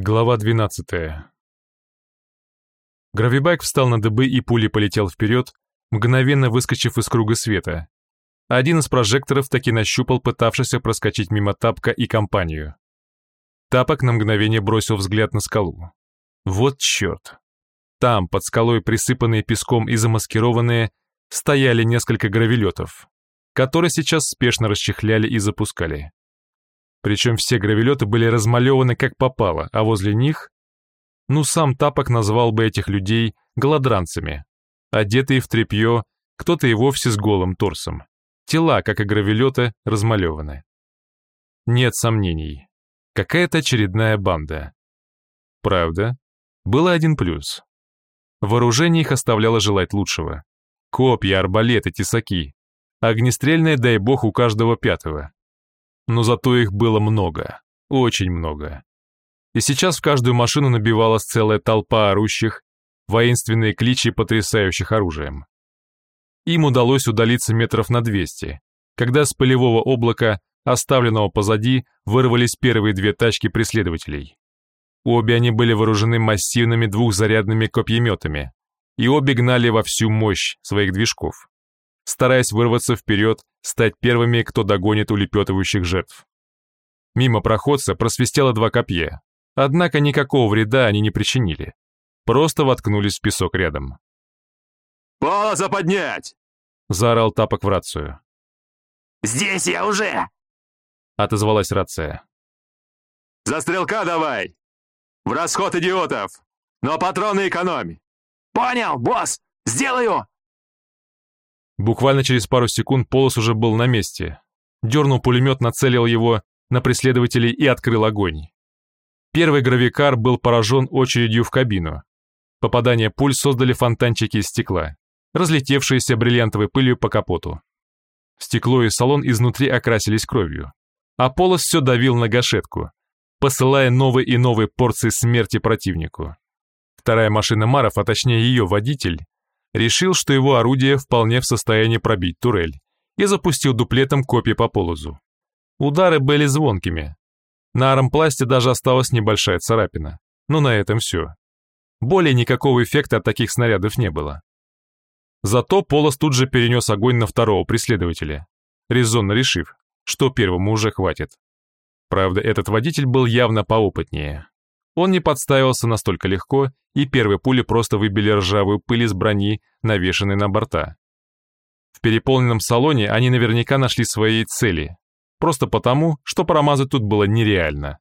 Глава 12. Гравибайк встал на дыбы и пулей полетел вперед, мгновенно выскочив из круга света. Один из прожекторов таки нащупал пытавшийся проскочить мимо Тапка и компанию. Тапок на мгновение бросил взгляд на скалу. Вот черт. Там, под скалой, присыпанные песком и замаскированные, стояли несколько гравелетов, которые сейчас спешно расчехляли и запускали. Причем все гравелеты были размалеваны как попало, а возле них... Ну, сам Тапок назвал бы этих людей голодранцами. Одетые в тряпье, кто-то и вовсе с голым торсом. Тела, как и гравелеты, размалеваны. Нет сомнений. Какая-то очередная банда. Правда, был один плюс. Вооружение их оставляло желать лучшего. Копья, арбалеты, тесаки. Огнестрельное, дай бог, у каждого пятого но зато их было много, очень много. И сейчас в каждую машину набивалась целая толпа орущих, воинственные кличи, потрясающих оружием. Им удалось удалиться метров на 200, когда с полевого облака, оставленного позади, вырвались первые две тачки преследователей. Обе они были вооружены массивными двухзарядными копьеметами, и обе гнали во всю мощь своих движков стараясь вырваться вперед, стать первыми, кто догонит улепетывающих жертв. Мимо проходца просвистело два копья, однако никакого вреда они не причинили, просто воткнулись в песок рядом. «Полоза поднять!» — заорал Тапок в рацию. «Здесь я уже!» — отозвалась рация. «За стрелка давай! В расход идиотов! Но патроны экономи!» «Понял, босс! Сделаю!» Буквально через пару секунд Полос уже был на месте. Дернул пулемет, нацелил его на преследователей и открыл огонь. Первый гравикар был поражен очередью в кабину. Попадания пуль создали фонтанчики из стекла, разлетевшиеся бриллиантовой пылью по капоту. Стекло и салон изнутри окрасились кровью. А Полос все давил на гашетку, посылая новые и новые порции смерти противнику. Вторая машина Маров, а точнее ее водитель, решил, что его орудие вполне в состоянии пробить турель, и запустил дуплетом копья по полозу. Удары были звонкими. На армпласте даже осталась небольшая царапина. Но на этом все. Более никакого эффекта от таких снарядов не было. Зато Полос тут же перенес огонь на второго преследователя, резонно решив, что первому уже хватит. Правда, этот водитель был явно поопытнее. Он не подставился настолько легко, и первые пули просто выбили ржавую пыль из брони, навешанной на борта. В переполненном салоне они наверняка нашли свои цели, просто потому, что промазать тут было нереально.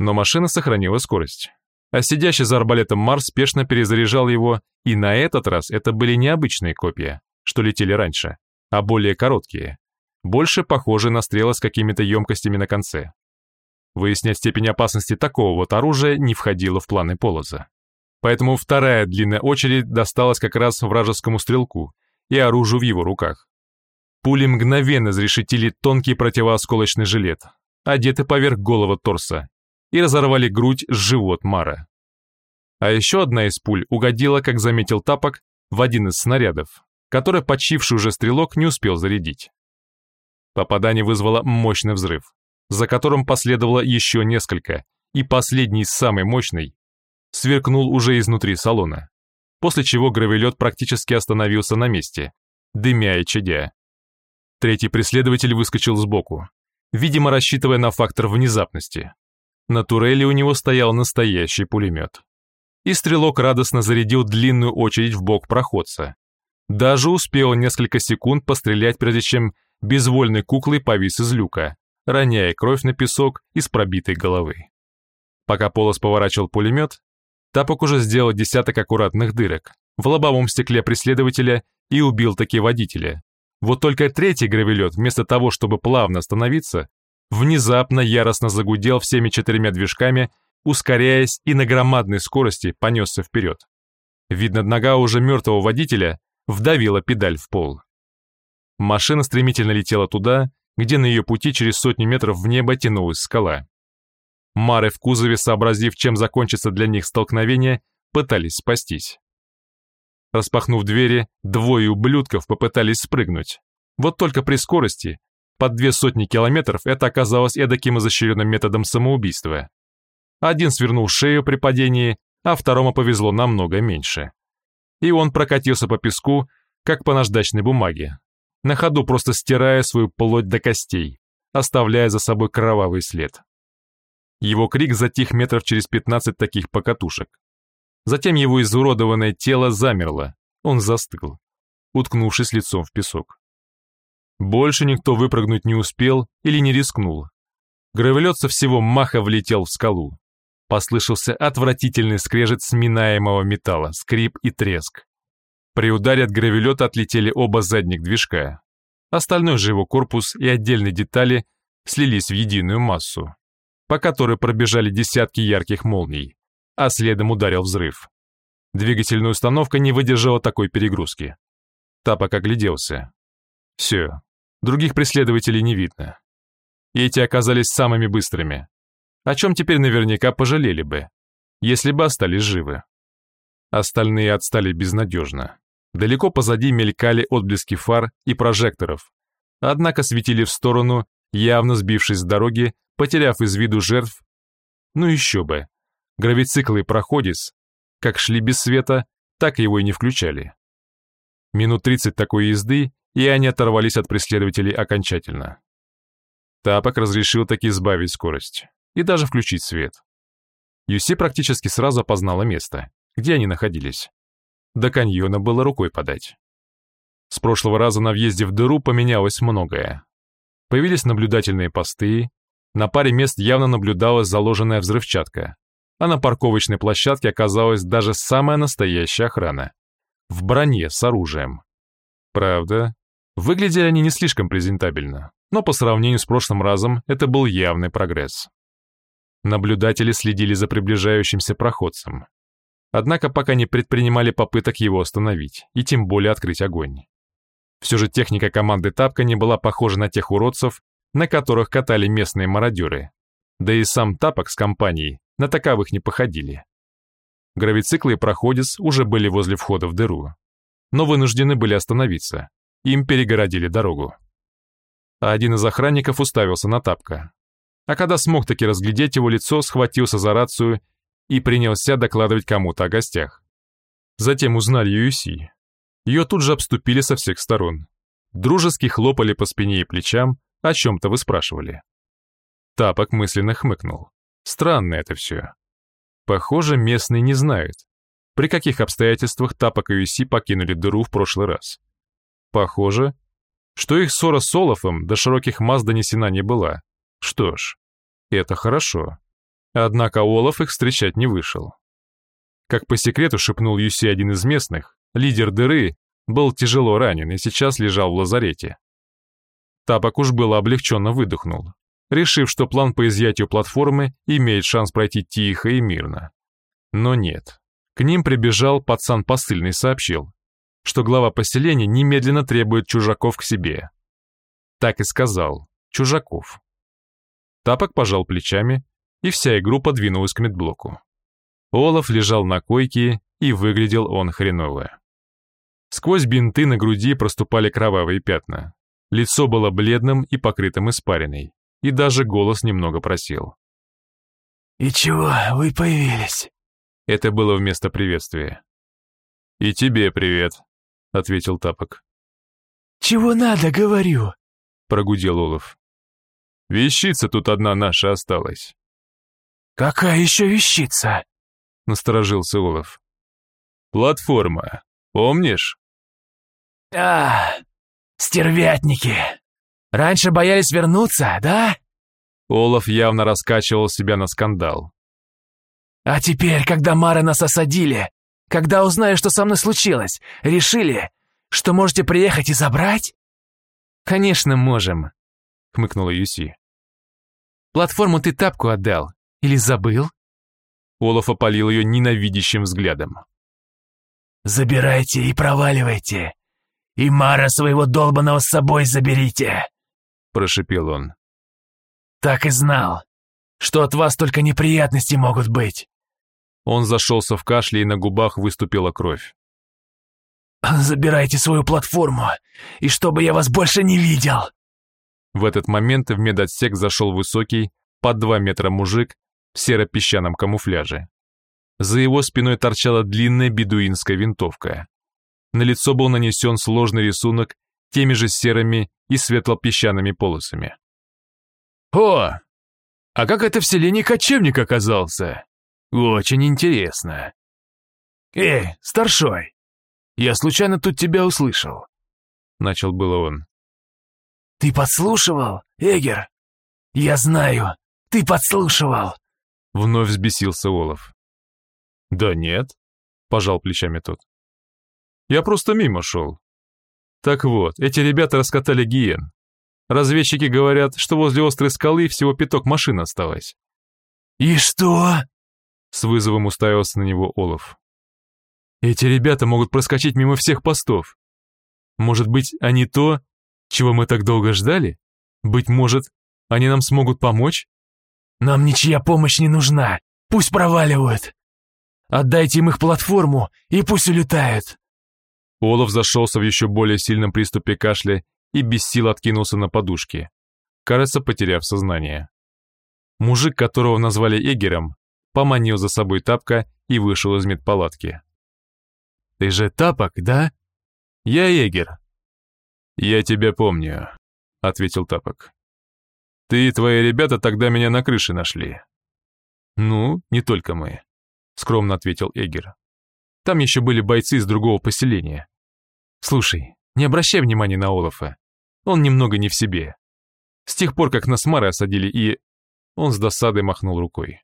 Но машина сохранила скорость. А сидящий за арбалетом Марс спешно перезаряжал его, и на этот раз это были необычные копья, что летели раньше, а более короткие, больше похожие на стрелы с какими-то емкостями на конце. Выяснять степень опасности такого вот оружия не входило в планы Полоза. Поэтому вторая длинная очередь досталась как раз вражескому стрелку и оружию в его руках. Пули мгновенно изрешетили тонкий противоосколочный жилет, одетый поверх голого торса, и разорвали грудь с живот Мара. А еще одна из пуль угодила, как заметил Тапок, в один из снарядов, который почивший уже стрелок не успел зарядить. Попадание вызвало мощный взрыв за которым последовало еще несколько, и последний, самый мощный, сверкнул уже изнутри салона, после чего гравелет практически остановился на месте, дымя и чадя. Третий преследователь выскочил сбоку, видимо, рассчитывая на фактор внезапности. На турели у него стоял настоящий пулемет. И стрелок радостно зарядил длинную очередь в бок проходца. Даже успел несколько секунд пострелять, прежде чем безвольной куклой повис из люка, роняя кровь на песок из пробитой головы. Пока Полос поворачивал пулемет, Тапок уже сделал десяток аккуратных дырок в лобовом стекле преследователя и убил таки водителя. Вот только третий гравелет, вместо того, чтобы плавно остановиться, внезапно яростно загудел всеми четырьмя движками, ускоряясь и на громадной скорости понесся вперед. Видно, нога уже мертвого водителя вдавила педаль в пол. Машина стремительно летела туда, где на ее пути через сотни метров в небо тянулась скала. Мары в кузове, сообразив, чем закончится для них столкновение, пытались спастись. Распахнув двери, двое ублюдков попытались спрыгнуть. Вот только при скорости, под две сотни километров, это оказалось эдаким изощренным методом самоубийства. Один свернул шею при падении, а второму повезло намного меньше. И он прокатился по песку, как по наждачной бумаге, на ходу просто стирая свою плоть до костей, оставляя за собой кровавый след. Его крик затих метров через 15 таких покатушек. Затем его изуродованное тело замерло, он застыл, уткнувшись лицом в песок. Больше никто выпрыгнуть не успел или не рискнул. Гравелет со всего маха влетел в скалу. Послышался отвратительный скрежет сминаемого металла, скрип и треск. При ударе от гравелета отлетели оба задних движка. Остальной же его корпус и отдельные детали слились в единую массу, по которой пробежали десятки ярких молний, а следом ударил взрыв. Двигательная установка не выдержала такой перегрузки. Тапок огляделся. Все, других преследователей не видно. И эти оказались самыми быстрыми, о чем теперь наверняка пожалели бы, если бы остались живы. Остальные отстали безнадежно. Далеко позади мелькали отблески фар и прожекторов, однако светили в сторону, явно сбившись с дороги, потеряв из виду жертв. Ну еще бы. Гравициклы и проходец, как шли без света, так его и не включали. Минут 30 такой езды, и они оторвались от преследователей окончательно. Тапок разрешил таки сбавить скорость и даже включить свет. Юси практически сразу опознала место, где они находились. До каньона было рукой подать. С прошлого раза на въезде в дыру поменялось многое. Появились наблюдательные посты, на паре мест явно наблюдалась заложенная взрывчатка, а на парковочной площадке оказалась даже самая настоящая охрана. В броне с оружием. Правда, выглядели они не слишком презентабельно, но по сравнению с прошлым разом это был явный прогресс. Наблюдатели следили за приближающимся проходцем, Однако пока не предпринимали попыток его остановить, и тем более открыть огонь. Все же техника команды Тапка не была похожа на тех уродцев, на которых катали местные мародеры. Да и сам Тапок с компанией на таковых не походили. Гравициклы и проходец уже были возле входа в дыру, но вынуждены были остановиться, им перегородили дорогу. А один из охранников уставился на Тапка. А когда смог таки разглядеть его лицо, схватился за рацию и принялся докладывать кому-то о гостях. Затем узнали Юси. Ее тут же обступили со всех сторон. Дружески хлопали по спине и плечам, о чем-то выспрашивали. Тапок мысленно хмыкнул. Странно это все. Похоже, местные не знают, при каких обстоятельствах Тапок и Юси покинули дыру в прошлый раз. Похоже, что их ссора с Олафом до широких масс донесена не была. Что ж, это хорошо. Однако Олаф их встречать не вышел. Как по секрету шепнул Юси один из местных, лидер дыры был тяжело ранен и сейчас лежал в лазарете. Тапок уж было облегченно выдохнул, решив, что план по изъятию платформы имеет шанс пройти тихо и мирно. Но нет. К ним прибежал пацан посыльный сообщил, что глава поселения немедленно требует чужаков к себе. Так и сказал, чужаков. Тапок пожал плечами и вся группа двинулась к медблоку. Олаф лежал на койке, и выглядел он хреново. Сквозь бинты на груди проступали кровавые пятна. Лицо было бледным и покрытым испариной, и даже голос немного просел. «И чего вы появились?» Это было вместо приветствия. «И тебе привет», — ответил Тапок. «Чего надо, говорю», — прогудел Олаф. «Вещица тут одна наша осталась. «Какая еще вещица?» — насторожился Олаф. «Платформа. Помнишь?» «А, стервятники! Раньше боялись вернуться, да?» Олаф явно раскачивал себя на скандал. «А теперь, когда Мары нас осадили, когда узнали, что со мной случилось, решили, что можете приехать и забрать?» «Конечно, можем», — хмыкнула Юси. «Платформу ты тапку отдал, или забыл?» Олаф опалил ее ненавидящим взглядом. «Забирайте и проваливайте, и Мара своего долбаного с собой заберите!» Прошипел он. «Так и знал, что от вас только неприятности могут быть!» Он зашелся в кашле, и на губах выступила кровь. «Забирайте свою платформу, и чтобы я вас больше не видел!» В этот момент в медотсек зашел высокий, под два метра мужик в серо-песчаном камуфляже. За его спиной торчала длинная бедуинская винтовка. На лицо был нанесен сложный рисунок теми же серыми и светло-песчаными полосами. «О, а как это в селении кочевник оказался? Очень интересно. Эй, старшой, я случайно тут тебя услышал. Начал было он. Ты подслушивал, Эгер? Я знаю, ты подслушивал. Вновь взбесился Олаф. Да нет, пожал плечами тот. Я просто мимо шел. Так вот, эти ребята раскатали гиен. Разведчики говорят, что возле острой скалы всего пяток машин осталось. «И что?» С вызовом уставился на него Олаф. «Эти ребята могут проскочить мимо всех постов. Может быть, они то, чего мы так долго ждали? Быть может, они нам смогут помочь?» «Нам ничья помощь не нужна. Пусть проваливают. Отдайте им их платформу, и пусть улетают». Олаф зашелся в еще более сильном приступе кашля и без сил откинулся на подушке, кажется, потеряв сознание. Мужик, которого назвали Эгером, поманил за собой тапка и вышел из медпалатки. «Ты же тапок, да?» «Я Егер». «Я тебя помню», — ответил тапок. «Ты и твои ребята тогда меня на крыше нашли». «Ну, не только мы», — скромно ответил Эгер. «Там еще были бойцы из другого поселения. Слушай, не обращай внимания на Олафа. Он немного не в себе. С тех пор, как нас Мары осадили и... Он с досадой махнул рукой.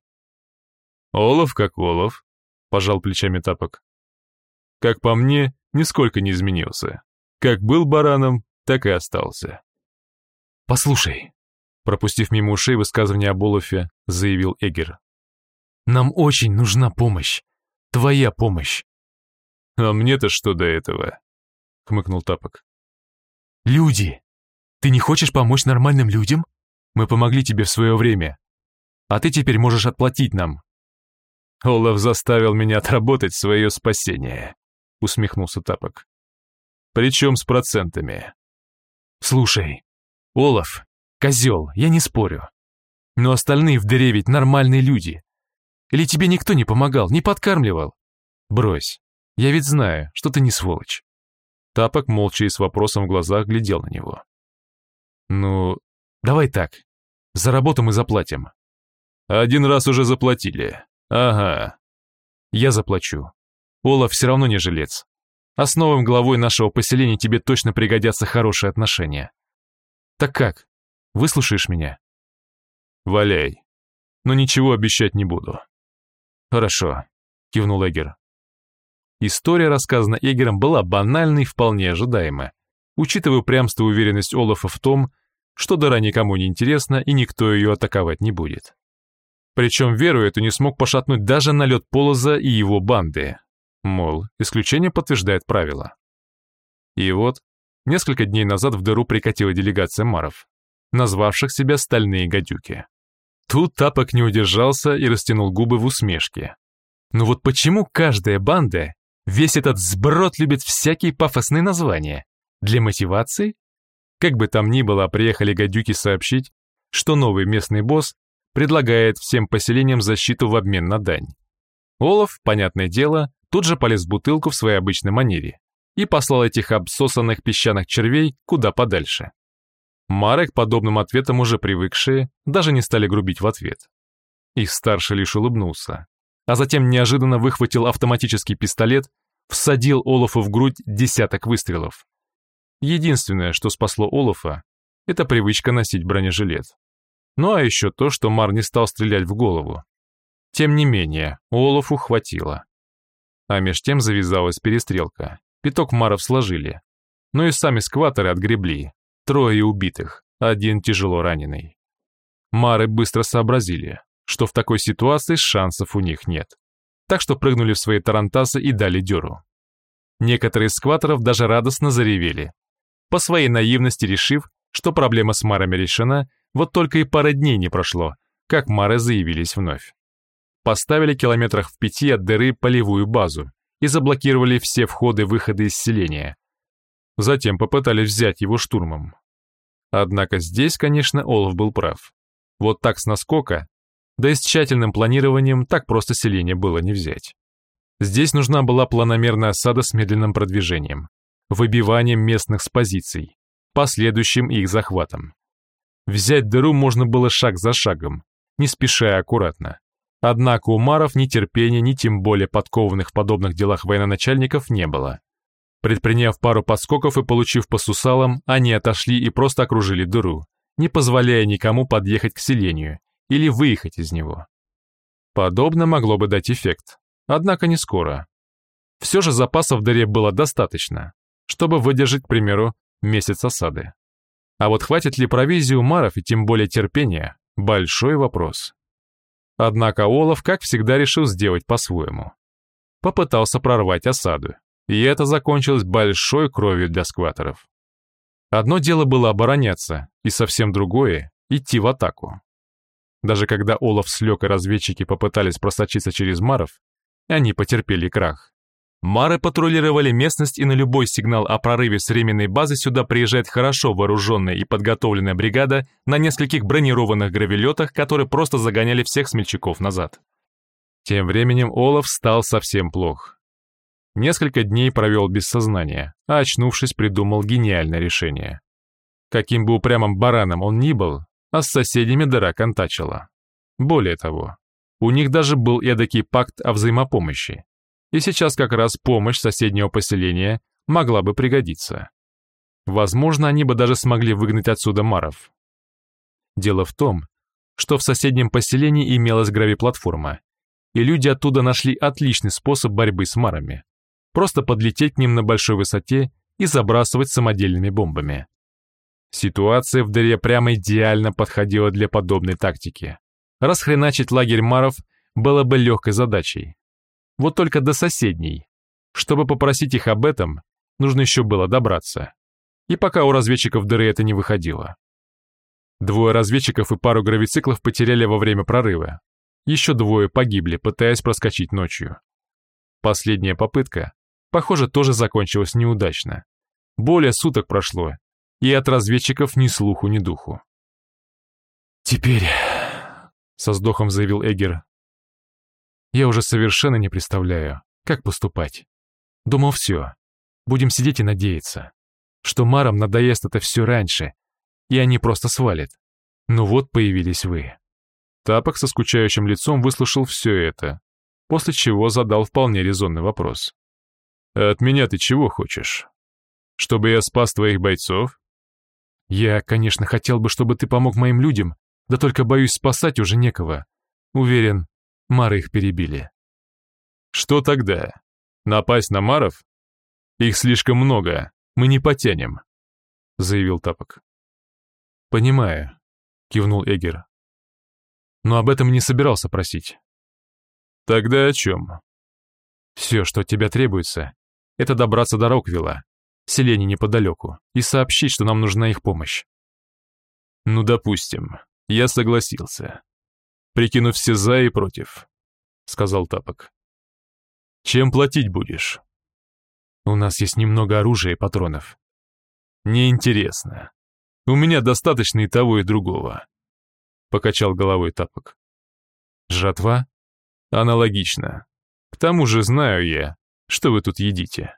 «Олаф как Олаф», — пожал плечами тапок. «Как по мне, нисколько не изменился. Как был бараном, так и остался». «Послушай», — пропустив мимо ушей высказывание об Олафе, заявил Эгер. «Нам очень нужна помощь. Твоя помощь». «А мне-то что до этого?» — хмыкнул Тапок. «Люди. Ты не хочешь помочь нормальным людям? Мы помогли тебе в свое время. А ты теперь можешь отплатить нам». «Олаф заставил меня отработать свое спасение», — усмехнулся Тапок. «Причем с процентами». «Слушай, Олаф, козел, я не спорю. Но остальные в дыре ведь нормальные люди. Или тебе никто не помогал, не подкармливал? Брось, я ведь знаю, что ты не сволочь». Тапок молча и с вопросом в глазах глядел на него. «Ну, давай так. За работу мы заплатим». «Один раз уже заплатили. Ага. Я заплачу. Олаф все равно не жилец. А с новым главой нашего поселения тебе точно пригодятся хорошие отношения. Так как, выслушаешь меня?» «Валяй. Но ничего обещать не буду». «Хорошо», — кивнул Эгер. История, рассказана Эгером, была банальной и вполне ожидаемая, учитывая упрямство и уверенность Олафа в том, что дыра никому не интересна и никто ее атаковать не будет. Причем веру эту не смог пошатнуть даже налет Полоза и его банды. Мол, исключение подтверждает правило. И вот, несколько дней назад в дыру прикатила делегация маров, назвавших себя «стальные гадюки». Тут Тапок не удержался и растянул губы в усмешке. Ну вот почему каждая банда Весь этот сброд любит всякие пафосные названия. Для мотивации? Как бы там ни было, приехали гадюки сообщить, что новый местный босс предлагает всем поселениям защиту в обмен на дань. Олаф, понятное дело, тут же полез в бутылку в своей обычной манере и послал этих обсосанных песчаных червей куда подальше. Марек, подобным ответом уже привыкшие, даже не стали грубить в ответ. Их старший лишь улыбнулся, а затем неожиданно выхватил автоматический пистолет, всадил Олафу в грудь десяток выстрелов. Единственное, что спасло Олафа, это привычка носить бронежилет. Ну а еще то, что Мар не стал стрелять в голову. Тем не менее, Олафу хватило. А меж тем завязалась перестрелка. Пяток Маров сложили. Но и сами скваторы отгребли. Трое убитых, один тяжело раненый. Мары быстро сообразили, что в такой ситуации шансов у них нет. Так что прыгнули в свои тарантасы и дали дёру. Некоторые из скваторов даже радостно заревели, по своей наивности решив, что проблема с марами решена, вот только и пара дней не прошло, как мары заявились вновь. Поставили километрах в пяти от дыры полевую базу и заблокировали все входы-выходы из селения. Затем попытались взять его штурмом. Однако здесь, конечно, Олаф был прав. Вот так с наскока Да и с тщательным планированием так просто селение было не взять. Здесь нужна была планомерная осада с медленным продвижением, выбиванием местных с позиций, последующим их захватом. Взять дыру можно было шаг за шагом, не спеша аккуратно. Однако у маров ни терпения, ни тем более подкованных в подобных делах военачальников не было. Предприняв пару подскоков и получив по сусалам, они отошли и просто окружили дыру, не позволяя никому подъехать к селению или выехать из него. Подобно могло бы дать эффект, однако не скоро. Все же запасов в дыре было достаточно, чтобы выдержать, к примеру, месяц осады. А вот хватит ли провизии у маров и тем более терпения – большой вопрос. Однако Олаф, как всегда, решил сделать по-своему. Попытался прорвать осаду, и это закончилось большой кровью для скваторов. Одно дело было обороняться, и совсем другое — идти в атаку. Даже когда Олаф слег и разведчики попытались просочиться через Маров, они потерпели крах. Мары патрулировали местность, и на любой сигнал о прорыве с временной базы сюда приезжает хорошо вооруженная и подготовленная бригада на нескольких бронированных гравелетах, которые просто загоняли всех смельчаков назад. Тем временем Олаф стал совсем плох. Несколько дней провел без сознания, а очнувшись, придумал гениальное решение. Каким бы упрямым бараном он ни был, а с соседями дыра контачила. Более того, у них даже был эдакий пакт о взаимопомощи. И сейчас как раз помощь соседнего поселения могла бы пригодиться. Возможно, они бы даже смогли выгнать отсюда маров. Дело в том, что в соседнем поселении имелась гравиплатформа, и люди оттуда нашли отличный способ борьбы с марами просто подлететь к ним на большой высоте и забрасывать самодельными бомбами. Ситуация в дыре прямо идеально подходила для подобной тактики. Расхреначить лагерь маров было бы легкой задачей. Вот только до соседней. Чтобы попросить их об этом, нужно еще было добраться. И пока у разведчиков дыры это не выходило. Двое разведчиков и пару гравициклов потеряли во время прорыва. Еще двое погибли, пытаясь проскочить ночью. Последняя попытка похоже, тоже закончилось неудачно. Более суток прошло, и от разведчиков ни слуху, ни духу. «Теперь», — со вздохом заявил Эгер, — «я уже совершенно не представляю, как поступать. Думал, все, будем сидеть и надеяться, что Марам надоест это все раньше, и они просто свалят. Ну вот появились вы». Тапок со скучающим лицом выслушал все это, после чего задал вполне резонный вопрос. От меня ты чего хочешь? Чтобы я спас твоих бойцов? Я, конечно, хотел бы, чтобы ты помог моим людям, да только боюсь спасать уже некого. Уверен, Мары их перебили. Что тогда? Напасть на Маров? Их слишком много, мы не потянем, заявил Тапок. Понимаю, кивнул Эгер. Но об этом не собирался просить. Тогда о чем? Все, что от тебя требуется, это добраться до Роквилла, селения неподалеку, и сообщить, что нам нужна их помощь. Ну, допустим, я согласился. Прикинув все за и против, сказал Тапок. Чем платить будешь? У нас есть немного оружия и патронов. Неинтересно. У меня достаточно и того, и другого. Покачал головой Тапок. Жатва? Аналогично. К тому же знаю я, что вы тут едите?»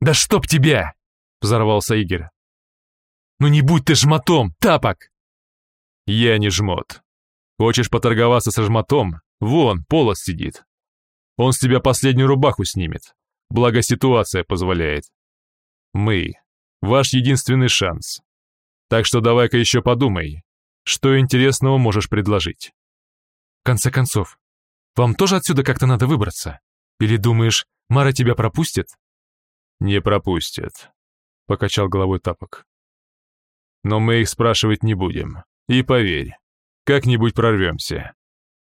«Да чтоб тебя!» — взорвался Игорь. «Ну не будь ты жмотом, тапок!» «Я не жмот. Хочешь поторговаться со жмотом? Вон, полос сидит. Он с тебя последнюю рубаху снимет, благо ситуация позволяет. Мы — ваш единственный шанс. Так что давай-ка еще подумай, что интересного можешь предложить». «В конце концов, вам тоже отсюда как-то надо выбраться? Или думаешь, Мара тебя пропустит?» «Не пропустят», — покачал головой Тапок. «Но мы их спрашивать не будем. И поверь, как-нибудь прорвемся.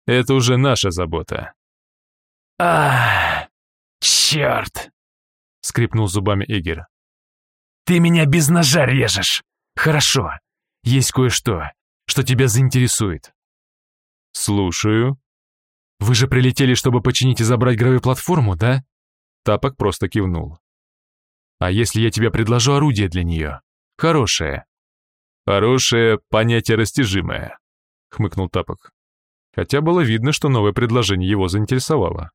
Это уже наша забота». «Ах, черт!» — скрипнул зубами Игер. «Ты меня без ножа режешь! Хорошо, есть кое-что, что тебя заинтересует». «Слушаю». «Вы же прилетели, чтобы починить и забрать гравиплатформу, да?» Тапок просто кивнул. «А если я тебе предложу орудие для нее? Хорошее». «Хорошее — понятие растяжимое», — хмыкнул Тапок. хотя было видно, что новое предложение его заинтересовало.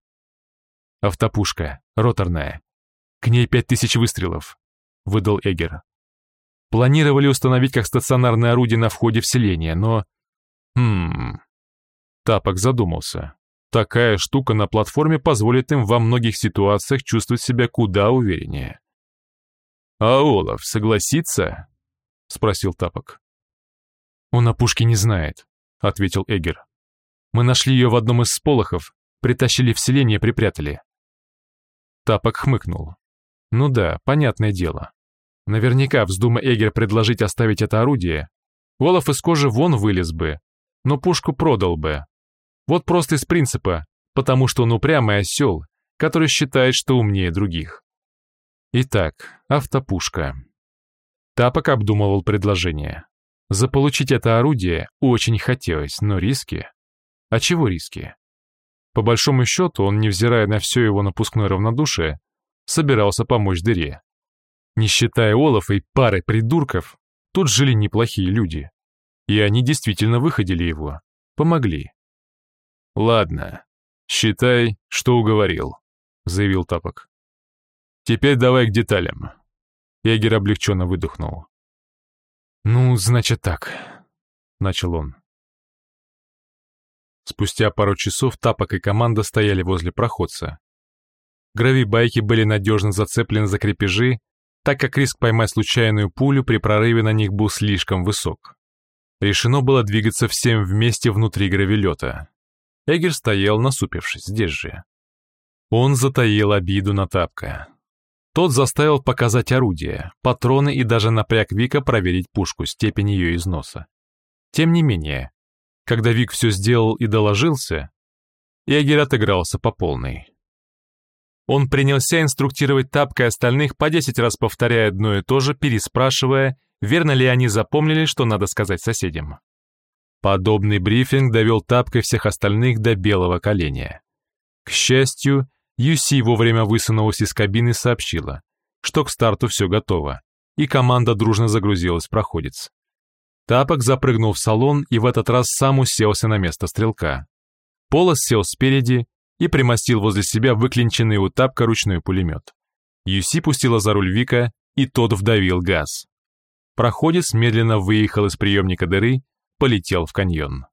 «Автопушка, роторная. К ней пять тысяч выстрелов», — выдал Эгер. Планировали установить как стационарное орудие на входе в селение, но... Хм... Тапок задумался. Такая штука на платформе позволит им во многих ситуациях чувствовать себя куда увереннее. «А Олаф согласится?» — спросил Тапок. «Он о пушке не знает», — ответил Эгер. «Мы нашли ее в одном из сполохов, притащили в селение, припрятали». Тапок хмыкнул. «Ну да, понятное дело. Наверняка, вздумая Эгер предложить оставить это орудие, Олаф из кожи вон вылез бы, но пушку продал бы. Вот просто из принципа, потому что он упрямый осел, который считает, что умнее других. Итак, автопушка. Тапок обдумывал предложение. Заполучить это орудие очень хотелось, но риски... А чего риски? По большому счету, он, невзирая на все его напускное равнодушие, собирался помочь дыре. Не считая Олафа и пары придурков, тут жили неплохие люди. И они действительно выходили его, помогли. «Ладно, считай, что уговорил», — заявил Тапок. «Теперь давай к деталям». Егер облегченно выдохнул. «Ну, значит так», — начал он. Спустя пару часов Тапок и команда стояли возле проходца. Гравибайки были надежно зацеплены за крепежи, так как риск поймать случайную пулю при прорыве на них был слишком высок. Решено было двигаться всем вместе внутри гравилета. Эгер стоял, насупившись, здесь же. Он затаил обиду на Тапка. Тот заставил показать орудие, патроны и даже напряг Вика проверить пушку, степень ее износа. Тем не менее, когда Вик все сделал и доложился, Эгер отыгрался по полной. Он принялся инструктировать Тапка и остальных, по десять раз повторяя одно и то же, переспрашивая, верно ли они запомнили, что надо сказать соседям. Подобный брифинг довел Тапка и всех остальных до белого коленя. К счастью, Юси вовремя высунулась из кабины и сообщила, что к старту все готово, и команда дружно загрузилась в проходец. Тапок запрыгнул в салон и в этот раз сам уселся на место стрелка. Полос сел спереди и примостил возле себя выклинченный у Тапка ручной пулемет. Юси пустила за руль Вика, и тот вдавил газ. Проходец медленно выехал из приемника дыры, полетел в каньон.